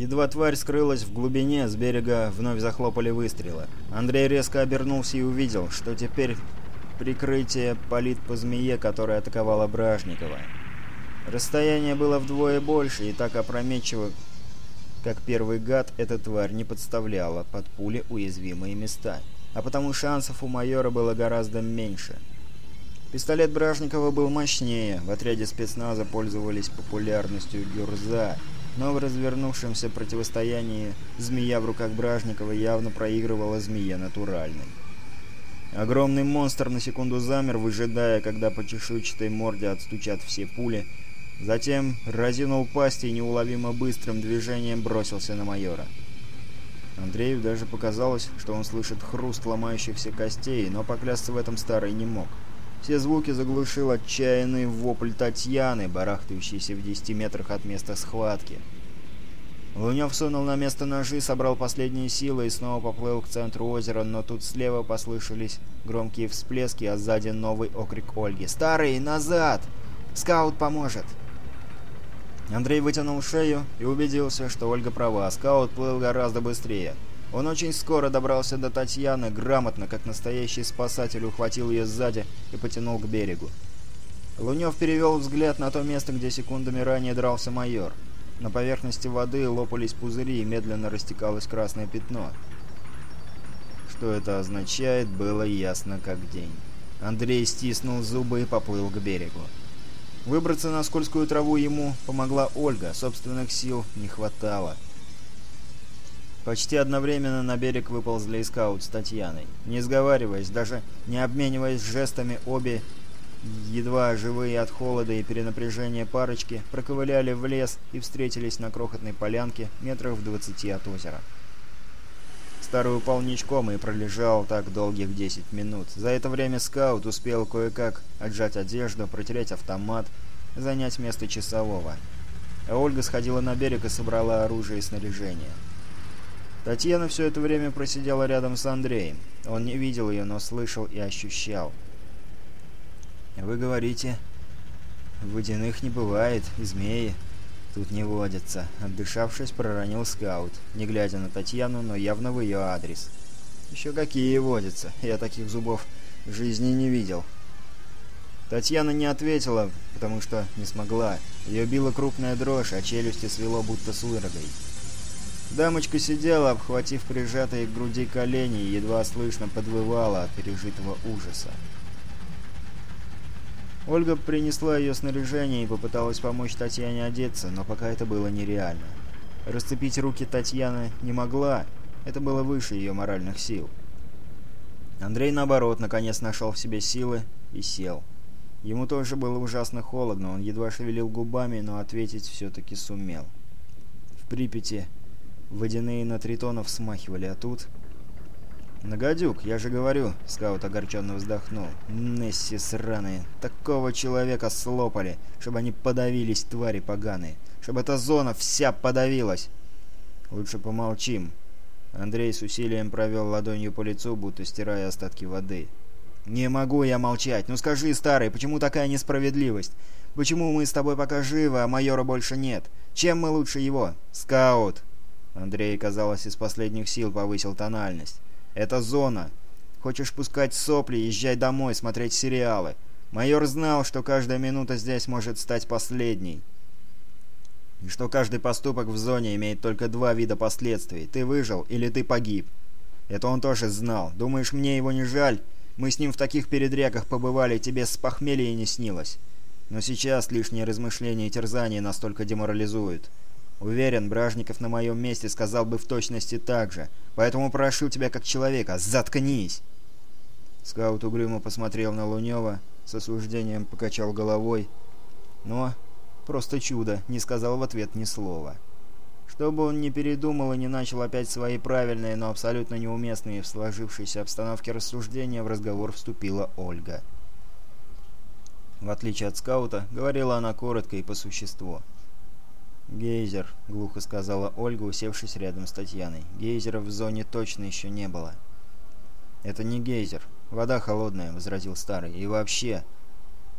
Едва тварь скрылась в глубине, с берега вновь захлопали выстрелы. Андрей резко обернулся и увидел, что теперь прикрытие палит по змее, которая атаковала Бражникова. Расстояние было вдвое больше, и так опрометчиво, как первый гад, эта тварь не подставляла под пули уязвимые места. А потому шансов у майора было гораздо меньше. Пистолет Бражникова был мощнее, в отряде спецназа пользовались популярностью «Гюрза», но в развернувшемся противостоянии змея в руках Бражникова явно проигрывала змея натуральной. Огромный монстр на секунду замер, выжидая, когда по чешуйчатой морде отстучат все пули. Затем разинул пасть и неуловимо быстрым движением бросился на майора. Андрею даже показалось, что он слышит хруст ломающихся костей, но поклясться в этом старый не мог. — все звуки заглушил отчаянный вопль Татьяны, барахтающийся в 10 метрах от места схватки. Лунев сунул на место ножи, собрал последние силы и снова поплыл к центру озера, но тут слева послышались громкие всплески, а сзади новый окрик Ольги. «Старый, назад! Скаут поможет!» Андрей вытянул шею и убедился, что Ольга права. Скаут плыл гораздо быстрее. Он очень скоро добрался до Татьяны, грамотно, как настоящий спасатель, ухватил ее сзади и потянул к берегу. Лунев перевел взгляд на то место, где секундами ранее дрался майор. На поверхности воды лопались пузыри и медленно растекалось красное пятно. Что это означает, было ясно как день. Андрей стиснул зубы и поплыл к берегу. Выбраться на скользкую траву ему помогла Ольга, собственных сил не хватало. Почти одновременно на берег выползли и скаут с Татьяной. Не сговариваясь, даже не обмениваясь жестами, обе, едва живые от холода и перенапряжения парочки, проковыляли в лес и встретились на крохотной полянке метров в двадцати от озера. Старый упал ничком и пролежал так долгих 10 минут. За это время скаут успел кое-как отжать одежду, протереть автомат, занять место часового. А Ольга сходила на берег и собрала оружие и снаряжение. Татьяна все это время просидела рядом с Андреем. Он не видел ее, но слышал и ощущал. «Вы говорите, водяных не бывает, и змеи тут не водятся», — отдышавшись, проронил скаут, не глядя на Татьяну, но явно в ее адрес. «Еще какие водятся, я таких зубов в жизни не видел». Татьяна не ответила, потому что не смогла. Ее била крупная дрожь, а челюсти свело будто судорогой. Дамочка сидела, обхватив прижатые к груди колени, едва слышно подвывала от пережитого ужаса. Ольга принесла ее снаряжение и попыталась помочь Татьяне одеться, но пока это было нереально. Расцепить руки Татьяны не могла, это было выше ее моральных сил. Андрей, наоборот, наконец нашел в себе силы и сел. Ему тоже было ужасно холодно, он едва шевелил губами, но ответить все-таки сумел. В Припяти Водяные на тритонов смахивали, а тут... «Нагадюк, я же говорю», — скаут огорченно вздохнул. «Несси сраные, такого человека слопали, чтобы они подавились, твари поганые, чтобы эта зона вся подавилась!» «Лучше помолчим». Андрей с усилием провел ладонью по лицу, будто стирая остатки воды. «Не могу я молчать. Ну скажи, старый, почему такая несправедливость? Почему мы с тобой пока живы, а майора больше нет? Чем мы лучше его? Скаут!» Андрей, казалось, из последних сил повысил тональность. «Это зона. Хочешь пускать сопли, езжай домой, смотреть сериалы. Майор знал, что каждая минута здесь может стать последней. И что каждый поступок в зоне имеет только два вида последствий. Ты выжил или ты погиб. Это он тоже знал. Думаешь, мне его не жаль? Мы с ним в таких передряках побывали, тебе с похмелья не снилось. Но сейчас лишние размышления и терзания настолько деморализуют». Уверен, Бражников на моем месте сказал бы в точности так же. Поэтому прошу тебя как человека, заткнись!» Скаут угрюмо посмотрел на Лунева, с осуждением покачал головой, но просто чудо, не сказал в ответ ни слова. Чтобы он не передумал и не начал опять свои правильные, но абсолютно неуместные в сложившейся обстановке рассуждения, в разговор вступила Ольга. В отличие от скаута, говорила она коротко и по существу. «Гейзер», — глухо сказала Ольга, усевшись рядом с Татьяной. «Гейзера в зоне точно еще не было». «Это не гейзер. Вода холодная», — возразил Старый. «И вообще,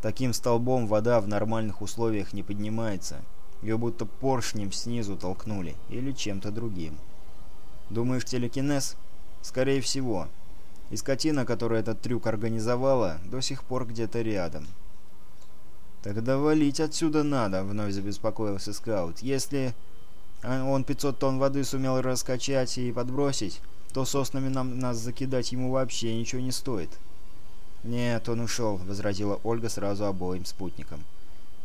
таким столбом вода в нормальных условиях не поднимается. Ее будто поршнем снизу толкнули. Или чем-то другим». «Думаешь, телекинез?» «Скорее всего. И скотина, которая этот трюк организовала, до сих пор где-то рядом». «Тогда валить отсюда надо», — вновь забеспокоился скаут. «Если а, он 500 тонн воды сумел раскачать и подбросить, то соснами нам нас закидать ему вообще ничего не стоит». «Нет, он ушел», — возразила Ольга сразу обоим спутникам.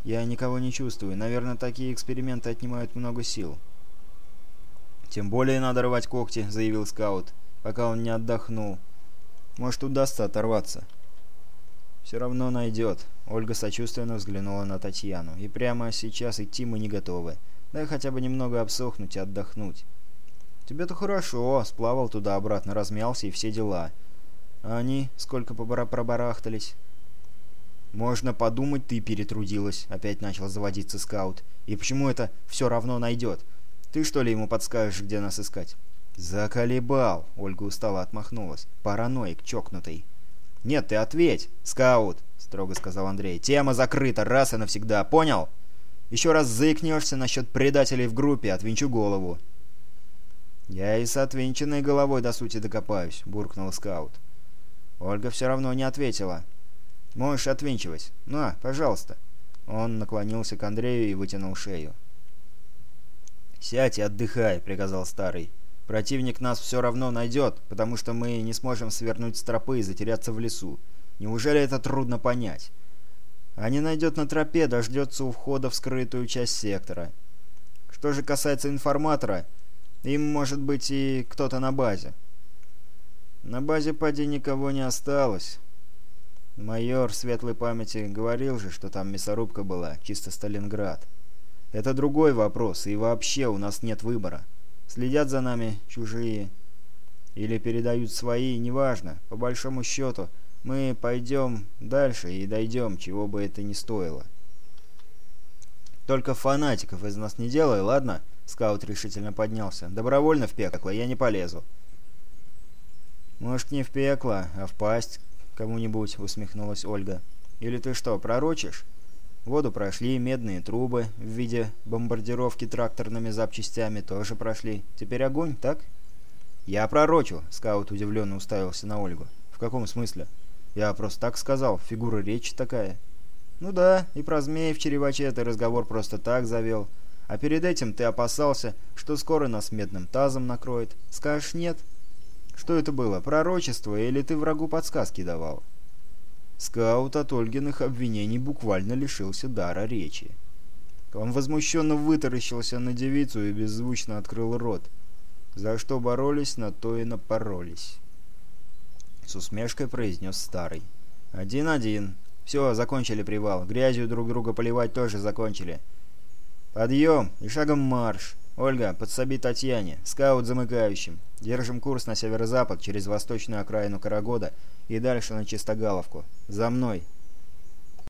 «Я никого не чувствую. Наверное, такие эксперименты отнимают много сил». «Тем более надо рвать когти», — заявил скаут, пока он не отдохнул. «Может, удастся оторваться». «Все равно найдет». Ольга сочувственно взглянула на Татьяну. «И прямо сейчас идти мы не готовы. Дай хотя бы немного обсохнуть и отдохнуть». «Тебе-то хорошо. Сплавал туда-обратно, размялся и все дела». «А они сколько побара пробарахтались?» «Можно подумать, ты перетрудилась», — опять начал заводиться скаут. «И почему это все равно найдет? Ты что ли ему подскажешь, где нас искать?» «Заколебал!» — Ольга устало отмахнулась. «Параноик чокнутый!» «Нет, ты ответь, скаут!» — строго сказал Андрей. «Тема закрыта раз и навсегда, понял? Еще раз заикнешься насчет предателей в группе, отвинчу голову». «Я и с отвинченной головой до сути докопаюсь», — буркнул скаут. Ольга все равно не ответила. «Можешь отвинчивать. На, пожалуйста». Он наклонился к Андрею и вытянул шею. «Сядь и отдыхай», — приказал старый. Противник нас все равно найдет, потому что мы не сможем свернуть с тропы и затеряться в лесу. Неужели это трудно понять? А не найдет на тропе, дождется у входа в скрытую часть сектора. Что же касается информатора, им может быть и кто-то на базе. На базе поди никого не осталось. Майор светлой памяти говорил же, что там мясорубка была, чисто Сталинград. Это другой вопрос, и вообще у нас нет выбора. Следят за нами чужие. Или передают свои, неважно. По большому счету, мы пойдем дальше и дойдем, чего бы это ни стоило. Только фанатиков из нас не делай, ладно? Скаут решительно поднялся. Добровольно в пекло, я не полезу. «Может, не в пекло, а в пасть кому-нибудь», — усмехнулась Ольга. «Или ты что, пророчишь?» Воду прошли, медные трубы в виде бомбардировки тракторными запчастями тоже прошли. Теперь огонь, так? «Я пророчу», — скаут удивленно уставился на Ольгу. «В каком смысле?» «Я просто так сказал, фигура речи такая». «Ну да, и про змеи в череваче ты разговор просто так завел. А перед этим ты опасался, что скоро нас медным тазом накроет. Скажешь «нет». Что это было, пророчество или ты врагу подсказки давал?» Скаут от Ольгиных обвинений буквально лишился дара речи. Он возмущенно вытаращился на девицу и беззвучно открыл рот. За что боролись, на то и напоролись. С усмешкой произнес старый. «Один-один. Все, закончили привал. Грязью друг друга поливать тоже закончили. Подъем и шагом марш. «Ольга, подсоби Татьяне, скаут замыкающим. Держим курс на северо-запад через восточную окраину Карагода и дальше на Чистогаловку. За мной!»